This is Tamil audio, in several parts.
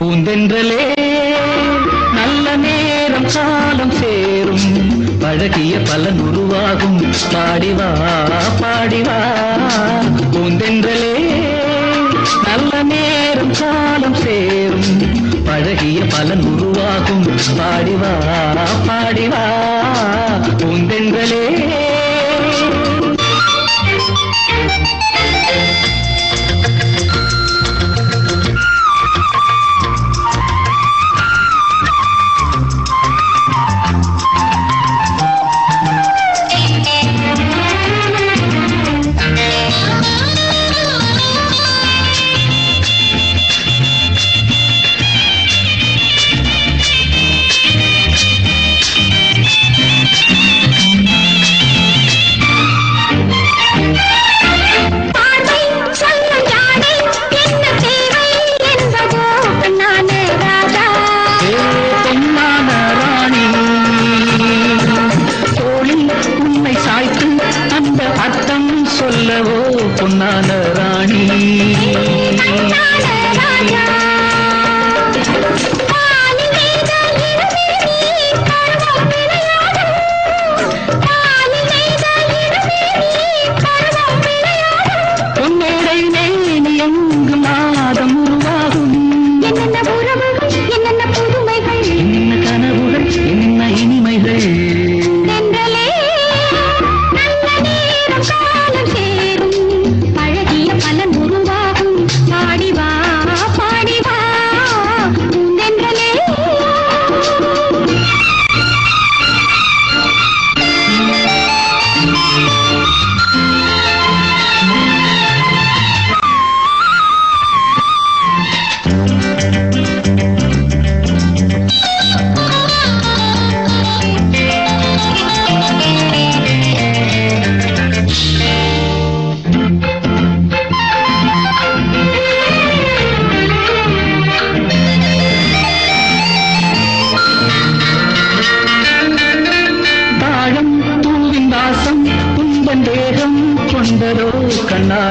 பூந்தென்றலே நல்ல நேரம் காலம் சேரும். பழகிய பலன் உருவாகும். பாடிவா பாடிவா. பூந்தென்றலே. நல்ல நேரம் காலம் சேரும். பழகிய பலன் உருவாகும். பாடிவா பாடிவா. பூந்தென்றலே.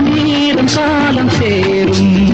நீரும் சாலம் சேரும்.